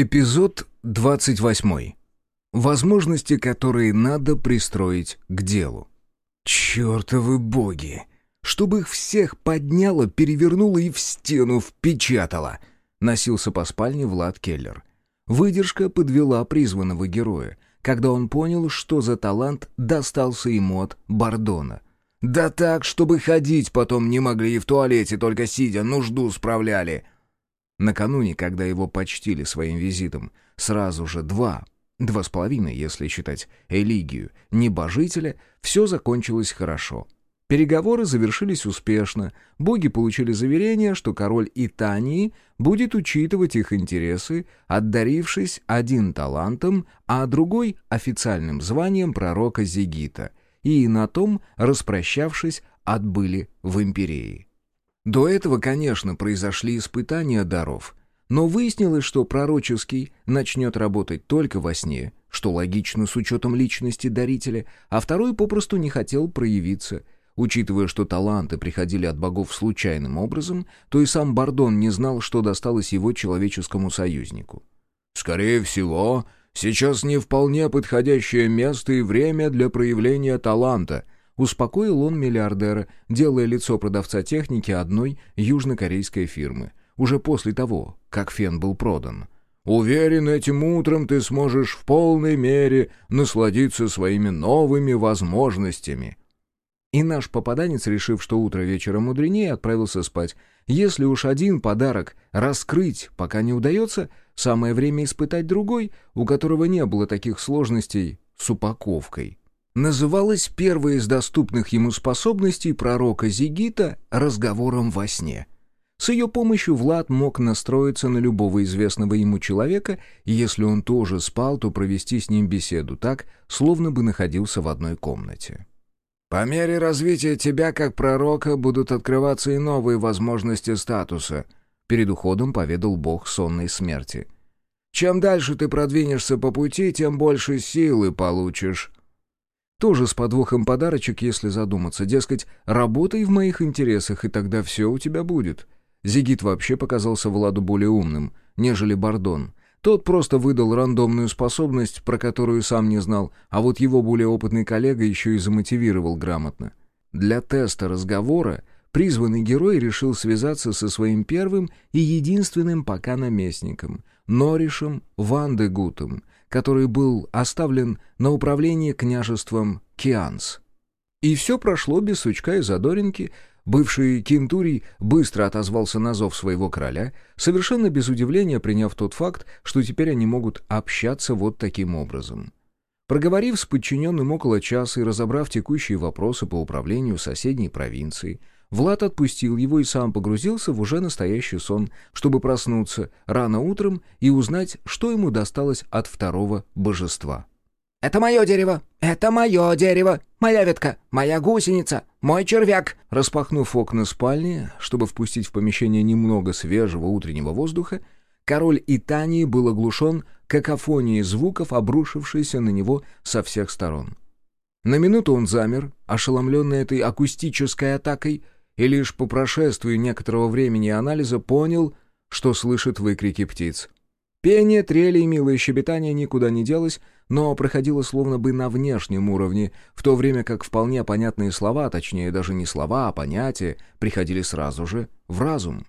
Эпизод 28. Возможности, которые надо пристроить к делу. Чёртовы боги! Чтобы их всех подняло, перевернуло и в стену впечатало! Носился по спальне Влад Келлер. Выдержка подвела призванного героя, когда он понял, что за талант достался ему от Бардона. Да так, чтобы ходить потом не могли и в туалете, только сидя, нужду справляли — Накануне, когда его почтили своим визитом, сразу же два, два с половиной, если считать Элигию, небожителя, все закончилось хорошо. Переговоры завершились успешно, боги получили заверение, что король Итании будет учитывать их интересы, отдарившись один талантом, а другой — официальным званием пророка Зигита, и на том, распрощавшись, отбыли в империи. До этого, конечно, произошли испытания даров, но выяснилось, что пророческий начнет работать только во сне, что логично с учетом личности дарителя, а второй попросту не хотел проявиться. Учитывая, что таланты приходили от богов случайным образом, то и сам Бардон не знал, что досталось его человеческому союзнику. «Скорее всего, сейчас не вполне подходящее место и время для проявления таланта», Успокоил он миллиардера, делая лицо продавца техники одной южнокорейской фирмы, уже после того, как фен был продан. «Уверен, этим утром ты сможешь в полной мере насладиться своими новыми возможностями». И наш попаданец, решив, что утро вечера мудренее, отправился спать. Если уж один подарок раскрыть пока не удается, самое время испытать другой, у которого не было таких сложностей с упаковкой называлась первой из доступных ему способностей пророка Зигита разговором во сне. С ее помощью Влад мог настроиться на любого известного ему человека, и если он тоже спал, то провести с ним беседу так, словно бы находился в одной комнате. «По мере развития тебя как пророка будут открываться и новые возможности статуса», перед уходом поведал бог сонной смерти. «Чем дальше ты продвинешься по пути, тем больше силы получишь». Тоже с подвохом подарочек, если задуматься. Дескать, работай в моих интересах, и тогда все у тебя будет. Зигит вообще показался Владу более умным, нежели Бардон. Тот просто выдал рандомную способность, про которую сам не знал, а вот его более опытный коллега еще и замотивировал грамотно. Для теста разговора призванный герой решил связаться со своим первым и единственным пока наместником, Норишем Вандегутом, который был оставлен на управление княжеством Кианс. И все прошло без сучка и задоринки, Бывший Кентурий быстро отозвался на зов своего короля, совершенно без удивления приняв тот факт, что теперь они могут общаться вот таким образом. Проговорив с подчиненным около часа и разобрав текущие вопросы по управлению соседней провинцией, Влад отпустил его и сам погрузился в уже настоящий сон, чтобы проснуться рано утром и узнать, что ему досталось от второго божества. «Это мое дерево! Это мое дерево! Моя ветка! Моя гусеница! Мой червяк!» Распахнув окна спальни, чтобы впустить в помещение немного свежего утреннего воздуха, король Итании был оглушен какофонией звуков, обрушившейся на него со всех сторон. На минуту он замер, ошеломленный этой акустической атакой — и лишь по прошествию некоторого времени анализа понял, что слышит выкрики птиц. Пение, трели и милое щебетание никуда не делось, но проходило словно бы на внешнем уровне, в то время как вполне понятные слова, точнее даже не слова, а понятия, приходили сразу же в разум.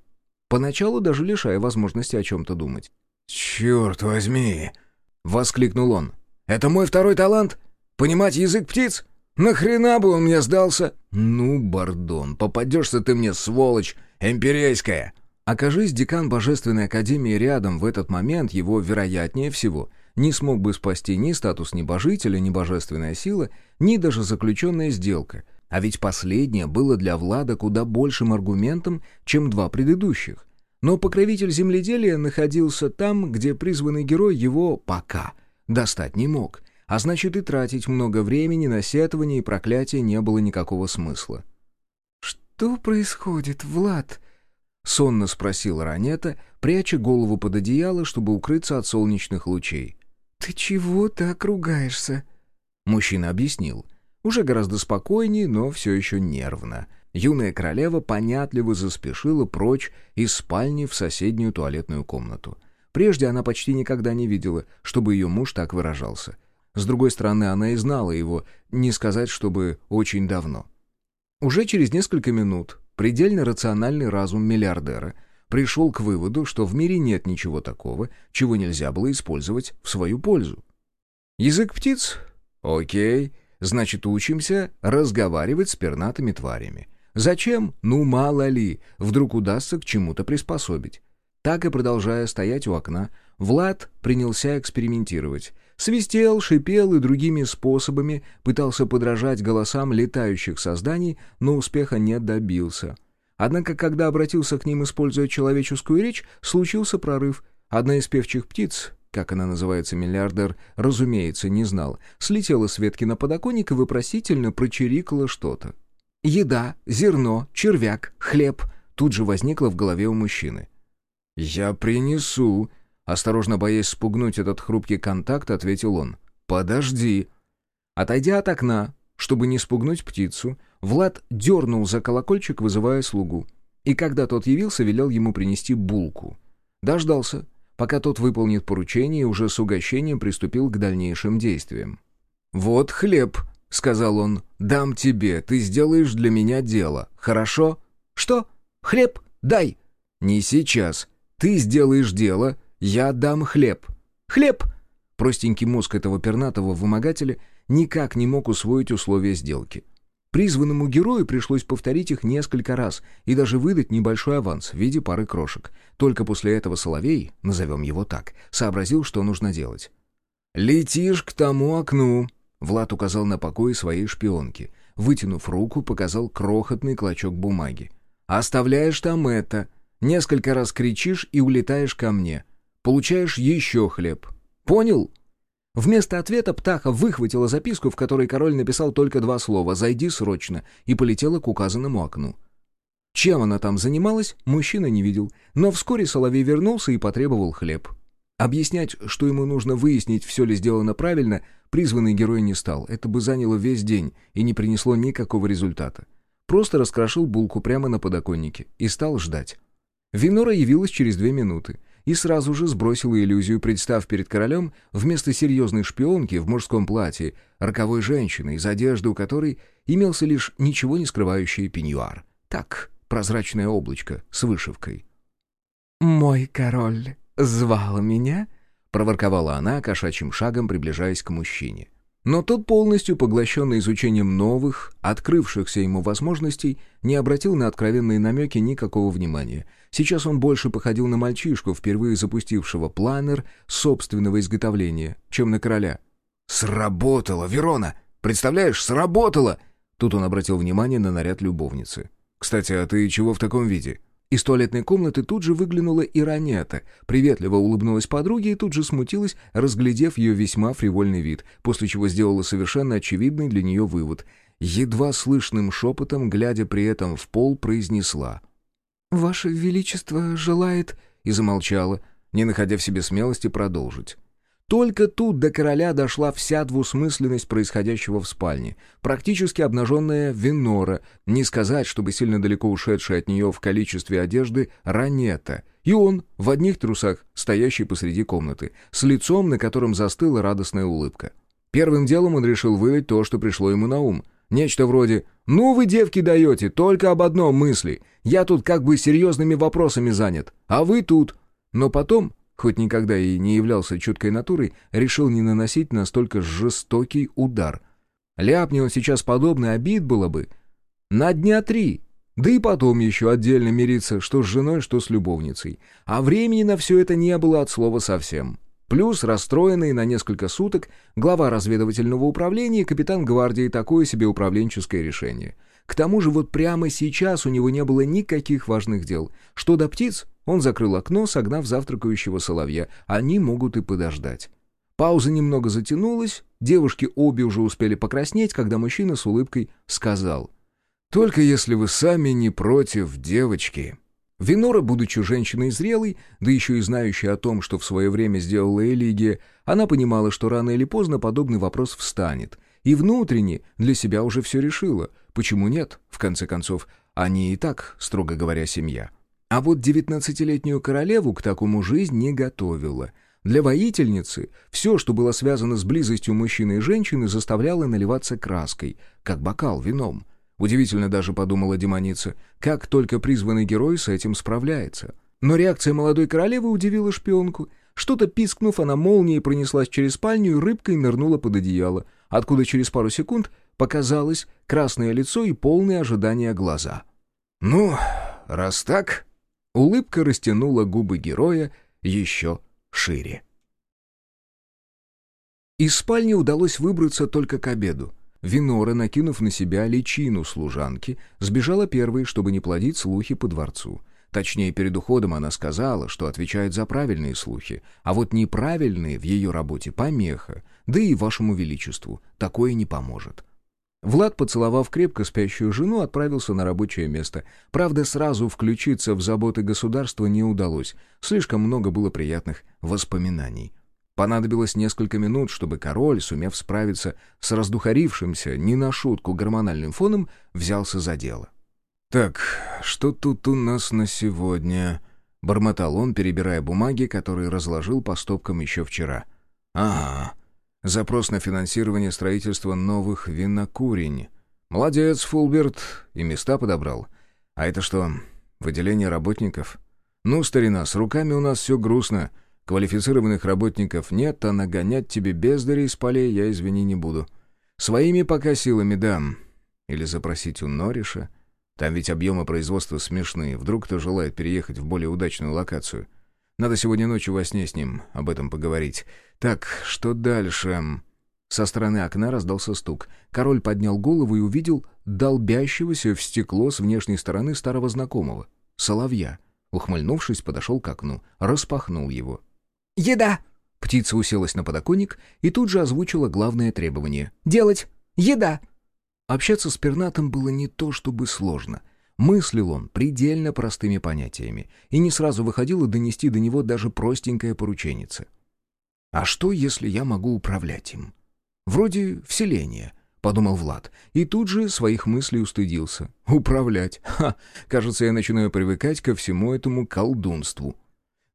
Поначалу даже лишая возможности о чем-то думать. «Черт возьми!» — воскликнул он. «Это мой второй талант? Понимать язык птиц? Нахрена бы он мне сдался? Ну, бардон, попадешься ты мне, сволочь, эмпирейская. Окажись декан Божественной Академии рядом в этот момент, его, вероятнее всего, не смог бы спасти ни статус небожителя, ни божественная сила, ни даже заключенная сделка. А ведь последнее было для Влада куда большим аргументом, чем два предыдущих. Но покровитель земледелия находился там, где призванный герой его пока достать не мог — а значит и тратить много времени на сетование и проклятие не было никакого смысла. «Что происходит, Влад?» — сонно спросила Ранета, пряча голову под одеяло, чтобы укрыться от солнечных лучей. «Ты чего так ругаешься?» Мужчина объяснил. Уже гораздо спокойнее, но все еще нервно. Юная королева понятливо заспешила прочь из спальни в соседнюю туалетную комнату — Прежде она почти никогда не видела, чтобы ее муж так выражался. С другой стороны, она и знала его, не сказать, чтобы очень давно. Уже через несколько минут предельно рациональный разум миллиардера пришел к выводу, что в мире нет ничего такого, чего нельзя было использовать в свою пользу. Язык птиц? Окей, значит, учимся разговаривать с пернатыми тварями. Зачем? Ну, мало ли, вдруг удастся к чему-то приспособить. Так и продолжая стоять у окна, Влад принялся экспериментировать. Свистел, шипел и другими способами пытался подражать голосам летающих созданий, но успеха не добился. Однако, когда обратился к ним, используя человеческую речь, случился прорыв. Одна из певчих птиц, как она называется, миллиардер, разумеется, не знал, слетела с ветки на подоконник и вопросительно прочирикала что-то. «Еда, зерно, червяк, хлеб» тут же возникло в голове у мужчины. «Я принесу», Осторожно боясь спугнуть этот хрупкий контакт, ответил он. «Подожди». Отойдя от окна, чтобы не спугнуть птицу, Влад дернул за колокольчик, вызывая слугу. И когда тот явился, велел ему принести булку. Дождался, пока тот выполнит поручение и уже с угощением приступил к дальнейшим действиям. «Вот хлеб», — сказал он, — «дам тебе, ты сделаешь для меня дело, хорошо?» «Что? Хлеб? Дай!» «Не сейчас. Ты сделаешь дело, «Я дам хлеб». «Хлеб!» Простенький мозг этого пернатого вымогателя никак не мог усвоить условия сделки. Призванному герою пришлось повторить их несколько раз и даже выдать небольшой аванс в виде пары крошек. Только после этого Соловей, назовем его так, сообразил, что нужно делать. «Летишь к тому окну», — Влад указал на покой своей шпионки. Вытянув руку, показал крохотный клочок бумаги. «Оставляешь там это. Несколько раз кричишь и улетаешь ко мне получаешь еще хлеб. Понял?» Вместо ответа птаха выхватила записку, в которой король написал только два слова «Зайди срочно» и полетела к указанному окну. Чем она там занималась, мужчина не видел, но вскоре Соловей вернулся и потребовал хлеб. Объяснять, что ему нужно выяснить, все ли сделано правильно, призванный герой не стал. Это бы заняло весь день и не принесло никакого результата. Просто раскрошил булку прямо на подоконнике и стал ждать. Винора явилась через две минуты и сразу же сбросила иллюзию, представ перед королем вместо серьезной шпионки в мужском платье роковой женщины, из одежды у которой имелся лишь ничего не скрывающий пеньюар. Так, прозрачное облачко с вышивкой. «Мой король звал меня?» — проворковала она, кошачьим шагом приближаясь к мужчине. Но тот, полностью поглощенный изучением новых, открывшихся ему возможностей, не обратил на откровенные намеки никакого внимания. Сейчас он больше походил на мальчишку, впервые запустившего планер собственного изготовления, чем на короля. «Сработало, Верона! Представляешь, сработало!» Тут он обратил внимание на наряд любовницы. «Кстати, а ты чего в таком виде?» Из туалетной комнаты тут же выглянула Иронета, приветливо улыбнулась подруге и тут же смутилась, разглядев ее весьма фривольный вид, после чего сделала совершенно очевидный для нее вывод. Едва слышным шепотом, глядя при этом в пол, произнесла. «Ваше Величество желает...» и замолчала, не находя в себе смелости продолжить. Только тут до короля дошла вся двусмысленность происходящего в спальне. Практически обнаженная Винора, не сказать, чтобы сильно далеко ушедшая от нее в количестве одежды Ранета, и он в одних трусах, стоящий посреди комнаты, с лицом, на котором застыла радостная улыбка. Первым делом он решил выдать то, что пришло ему на ум. Нечто вроде «Ну вы, девки, даете, только об одном мысли. Я тут как бы серьезными вопросами занят, а вы тут». Но потом хоть никогда и не являлся чуткой натурой, решил не наносить настолько жестокий удар. Ляпни он сейчас подобный, обид было бы. На дня три. Да и потом еще отдельно мириться, что с женой, что с любовницей. А времени на все это не было от слова совсем. Плюс расстроенный на несколько суток глава разведывательного управления и капитан гвардии такое себе управленческое решение. К тому же вот прямо сейчас у него не было никаких важных дел. Что до птиц, он закрыл окно, согнав завтракающего соловья. Они могут и подождать. Пауза немного затянулась, девушки обе уже успели покраснеть, когда мужчина с улыбкой сказал. «Только если вы сами не против девочки». Винора, будучи женщиной зрелой, да еще и знающей о том, что в свое время сделала Элигия, она понимала, что рано или поздно подобный вопрос встанет. И внутренне для себя уже все решила. Почему нет? В конце концов, они и так, строго говоря, семья. А вот девятнадцатилетнюю королеву к такому жизнь не готовила. Для воительницы все, что было связано с близостью мужчины и женщины, заставляло наливаться краской, как бокал вином. Удивительно даже подумала демоница, как только призванный герой с этим справляется. Но реакция молодой королевы удивила шпионку. Что-то пискнув, она молнией пронеслась через спальню и рыбкой нырнула под одеяло, откуда через пару секунд показалось красное лицо и полное ожидание глаза. «Ну, раз так...» Улыбка растянула губы героя еще шире. Из спальни удалось выбраться только к обеду. Винора, накинув на себя личину служанки, сбежала первой, чтобы не плодить слухи по дворцу. Точнее, перед уходом она сказала, что отвечает за правильные слухи, а вот неправильные в ее работе помеха, да и вашему величеству такое не поможет. Влад, поцеловав крепко спящую жену, отправился на рабочее место. Правда, сразу включиться в заботы государства не удалось. Слишком много было приятных воспоминаний. Понадобилось несколько минут, чтобы король, сумев справиться с раздухарившимся не на шутку гормональным фоном, взялся за дело. «Так, что тут у нас на сегодня?» — бормотал он, перебирая бумаги, которые разложил по стопкам еще вчера. «Ага, запрос на финансирование строительства новых винокурень. Молодец, Фулберт, и места подобрал. А это что, выделение работников? Ну, старина, с руками у нас все грустно. Квалифицированных работников нет, а нагонять тебе бездарей с полей я, извини, не буду. Своими пока силами дам. Или запросить у Нориша». Там ведь объемы производства смешные. Вдруг кто желает переехать в более удачную локацию. Надо сегодня ночью во сне с ним об этом поговорить. Так, что дальше?» Со стороны окна раздался стук. Король поднял голову и увидел долбящегося в стекло с внешней стороны старого знакомого. Соловья. Ухмыльнувшись, подошел к окну, распахнул его. «Еда!» Птица уселась на подоконник и тут же озвучила главное требование. «Делать! Еда!» Общаться с пернатым было не то чтобы сложно. Мыслил он предельно простыми понятиями, и не сразу выходило донести до него даже простенькое порученице. «А что, если я могу управлять им?» «Вроде вселения», — подумал Влад, и тут же своих мыслей устыдился. «Управлять? Ха! Кажется, я начинаю привыкать ко всему этому колдунству».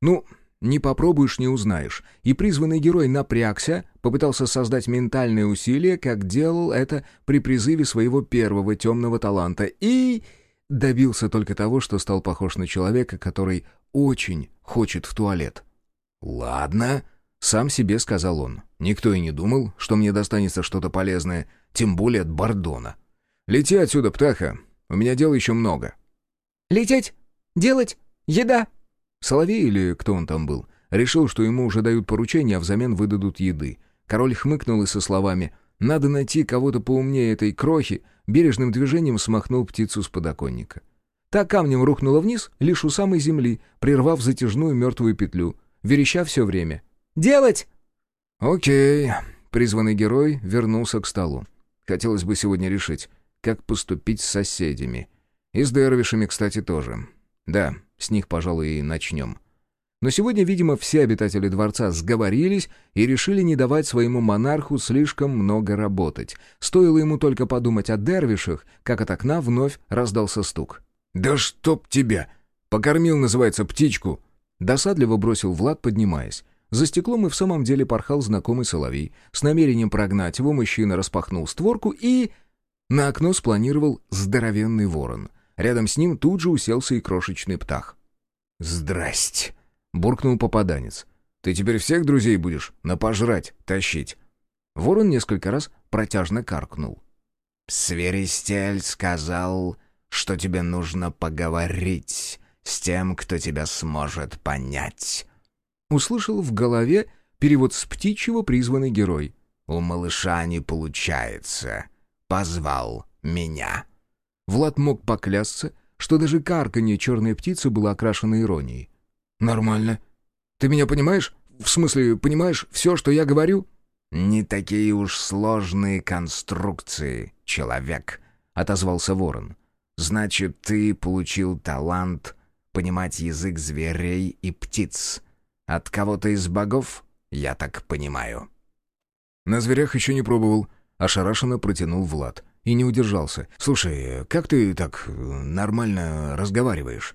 «Ну, не попробуешь, не узнаешь. И призванный герой напрягся, попытался создать ментальные усилия, как делал это при призыве своего первого темного таланта, и добился только того, что стал похож на человека, который очень хочет в туалет. «Ладно», — сам себе сказал он. «Никто и не думал, что мне достанется что-то полезное, тем более от Бордона. Лети отсюда, птаха, у меня дел еще много». «Лететь? Делать? Еда?» Соловей или кто он там был, решил, что ему уже дают поручение, а взамен выдадут еды. Король хмыкнул и со словами «Надо найти кого-то поумнее этой крохи», бережным движением смахнул птицу с подоконника. Та камнем рухнула вниз, лишь у самой земли, прервав затяжную мертвую петлю, вереща все время. «Делать!» «Окей», — призванный герой вернулся к столу. Хотелось бы сегодня решить, как поступить с соседями. И с дервишами, кстати, тоже. Да, с них, пожалуй, и начнем. Но сегодня, видимо, все обитатели дворца сговорились и решили не давать своему монарху слишком много работать. Стоило ему только подумать о дервишах, как от окна вновь раздался стук. «Да чтоб тебя! Покормил, называется, птичку!» Досадливо бросил Влад, поднимаясь. За стеклом и в самом деле порхал знакомый соловей. С намерением прогнать его мужчина распахнул створку и... На окно спланировал здоровенный ворон. Рядом с ним тут же уселся и крошечный птах. «Здрасте!» — буркнул попаданец. «Ты теперь всех друзей будешь на пожрать тащить?» Ворон несколько раз протяжно каркнул. «Сверистель сказал, что тебе нужно поговорить с тем, кто тебя сможет понять». Услышал в голове перевод с птичьего призванный герой. «У малыша не получается. Позвал меня». Влад мог поклясться, что даже карканье черной птицы было окрашено иронией. «Нормально. Ты меня понимаешь? В смысле, понимаешь все, что я говорю?» «Не такие уж сложные конструкции, человек», — отозвался ворон. «Значит, ты получил талант понимать язык зверей и птиц. От кого-то из богов, я так понимаю». «На зверях еще не пробовал», — ошарашенно протянул Влад и не удержался. «Слушай, как ты так нормально разговариваешь?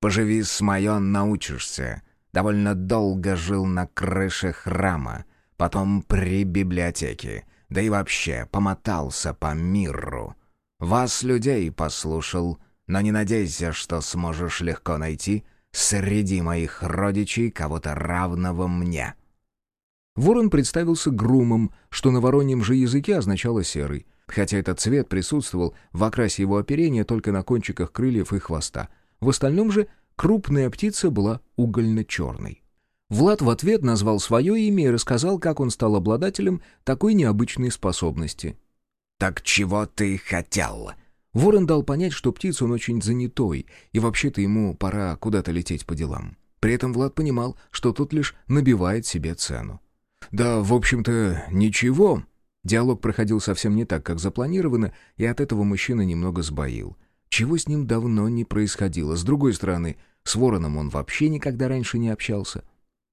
Поживи с моё, научишься. Довольно долго жил на крыше храма, потом при библиотеке, да и вообще помотался по миру. Вас, людей, послушал, но не надейся, что сможешь легко найти среди моих родичей кого-то равного мне». Ворон представился грумом, что на вороньем же языке означало «серый», хотя этот цвет присутствовал в окрасе его оперения только на кончиках крыльев и хвоста. В остальном же крупная птица была угольно-черной. Влад в ответ назвал свое имя и рассказал, как он стал обладателем такой необычной способности. «Так чего ты хотел?» Ворон дал понять, что птица он очень занятой, и вообще-то ему пора куда-то лететь по делам. При этом Влад понимал, что тот лишь набивает себе цену. «Да, в общем-то, ничего». Диалог проходил совсем не так, как запланировано, и от этого мужчина немного сбоил. Чего с ним давно не происходило. С другой стороны, с Вороном он вообще никогда раньше не общался.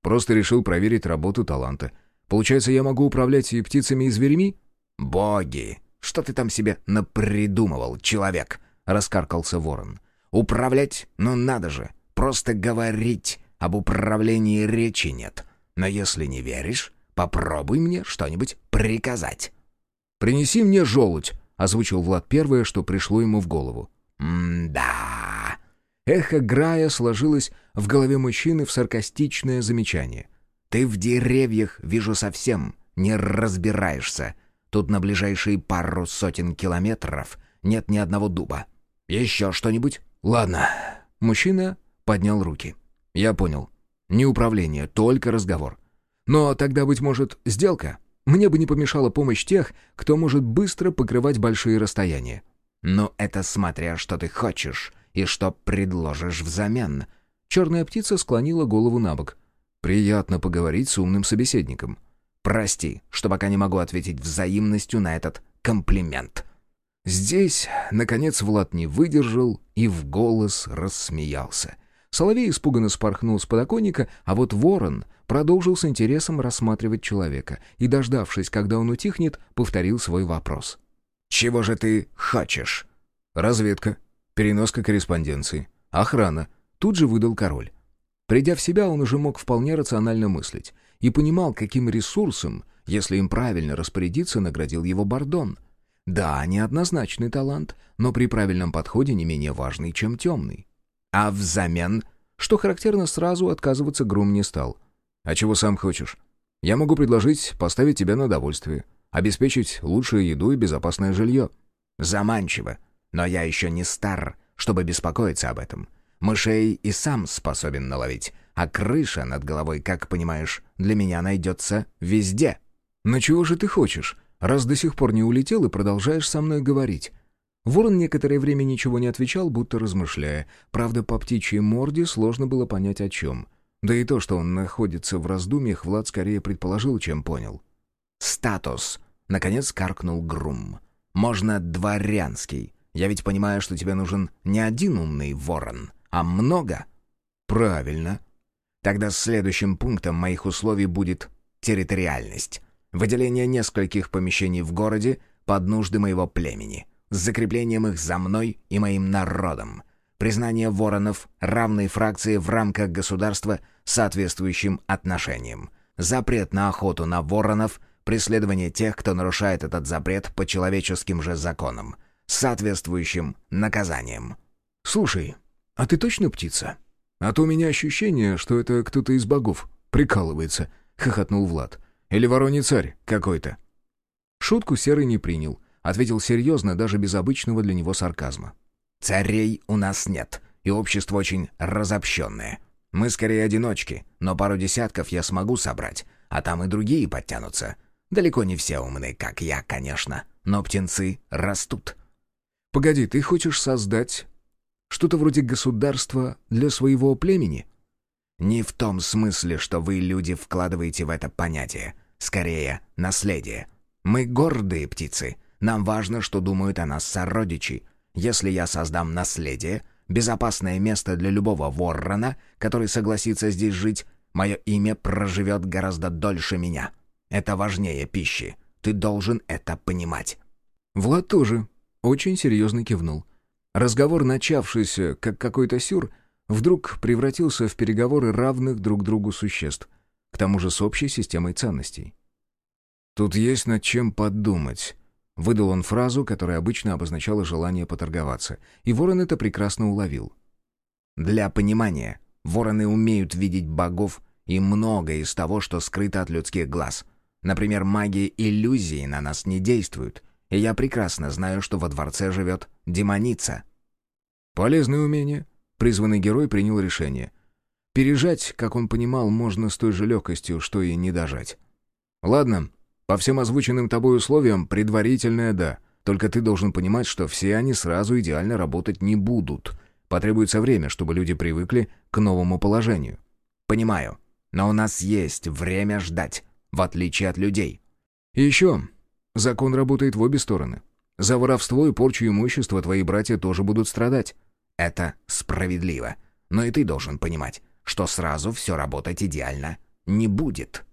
Просто решил проверить работу таланта. Получается, я могу управлять и птицами, и зверями? «Боги! Что ты там себе напридумывал, человек?» — раскаркался ворон. «Управлять? Ну надо же! Просто говорить об управлении речи нет. Но если не веришь, попробуй мне что-нибудь приказать». «Принеси мне желудь», — озвучил Влад первое, что пришло ему в голову. «М-да...» Эхо Грая сложилось в голове мужчины в саркастичное замечание. «Ты в деревьях, вижу, совсем не разбираешься. Тут на ближайшие пару сотен километров нет ни одного дуба. Еще что-нибудь?» «Ладно». Мужчина поднял руки. «Я понял. Не управление, только разговор. Но тогда, быть может, сделка? Мне бы не помешала помощь тех, кто может быстро покрывать большие расстояния». «Но это смотря, что ты хочешь и что предложишь взамен». Черная птица склонила голову на бок. «Приятно поговорить с умным собеседником». «Прости, что пока не могу ответить взаимностью на этот комплимент». Здесь, наконец, Влад не выдержал и в голос рассмеялся. Соловей испуганно спорхнул с подоконника, а вот ворон продолжил с интересом рассматривать человека и, дождавшись, когда он утихнет, повторил свой вопрос. «Чего же ты хочешь?» «Разведка. Переноска корреспонденции. Охрана. Тут же выдал король. Придя в себя, он уже мог вполне рационально мыслить и понимал, каким ресурсом, если им правильно распорядиться, наградил его Бардон. Да, неоднозначный талант, но при правильном подходе не менее важный, чем темный. А взамен, что характерно, сразу отказываться Грум не стал. «А чего сам хочешь? Я могу предложить поставить тебя на довольствие, обеспечить лучшую еду и безопасное жилье». «Заманчиво. Но я еще не стар, чтобы беспокоиться об этом. Мышей и сам способен наловить, а крыша над головой, как понимаешь, для меня найдется везде». «Но чего же ты хочешь, раз до сих пор не улетел и продолжаешь со мной говорить?» Ворон некоторое время ничего не отвечал, будто размышляя. Правда, по птичьей морде сложно было понять о чем. Да и то, что он находится в раздумьях, Влад скорее предположил, чем понял. «Статус!» — наконец каркнул Грум. «Можно дворянский. Я ведь понимаю, что тебе нужен не один умный ворон, а много». «Правильно». «Тогда следующим пунктом моих условий будет территориальность. Выделение нескольких помещений в городе под нужды моего племени, с закреплением их за мной и моим народом, признание воронов равной фракции в рамках государства соответствующим отношением, запрет на охоту на воронов, преследование тех, кто нарушает этот запрет по человеческим же законам, соответствующим наказанием. «Слушай, а ты точно птица? А то у меня ощущение, что это кто-то из богов прикалывается», — хохотнул Влад. «Или вороний царь какой-то». Шутку Серый не принял, ответил серьезно, даже без обычного для него сарказма. «Царей у нас нет, и общество очень разобщенное. Мы скорее одиночки, но пару десятков я смогу собрать, а там и другие подтянутся. Далеко не все умные, как я, конечно, но птенцы растут». «Погоди, ты хочешь создать что-то вроде государства для своего племени?» «Не в том смысле, что вы, люди, вкладываете в это понятие. Скорее, наследие. Мы гордые птицы. Нам важно, что думают о нас сородичи. Если я создам наследие, безопасное место для любого ворона, который согласится здесь жить, мое имя проживет гораздо дольше меня. Это важнее пищи. Ты должен это понимать». Влад тоже очень серьезно кивнул. Разговор, начавшийся как какой-то сюр, вдруг превратился в переговоры равных друг другу существ, к тому же с общей системой ценностей. «Тут есть над чем подумать», — выдал он фразу, которая обычно обозначала желание поторговаться, и ворон это прекрасно уловил. «Для понимания, вороны умеют видеть богов и многое из того, что скрыто от людских глаз. Например, магия иллюзии на нас не действует, и я прекрасно знаю, что во дворце живет демоница». Полезное умение. Призванный герой принял решение. Пережать, как он понимал, можно с той же легкостью, что и не дожать. Ладно, по всем озвученным тобой условиям предварительное «да». Только ты должен понимать, что все они сразу идеально работать не будут. Потребуется время, чтобы люди привыкли к новому положению. Понимаю. Но у нас есть время ждать, в отличие от людей. И еще. Закон работает в обе стороны. За воровство и порчу имущества твои братья тоже будут страдать. Это справедливо. Но и ты должен понимать, что сразу все работать идеально не будет.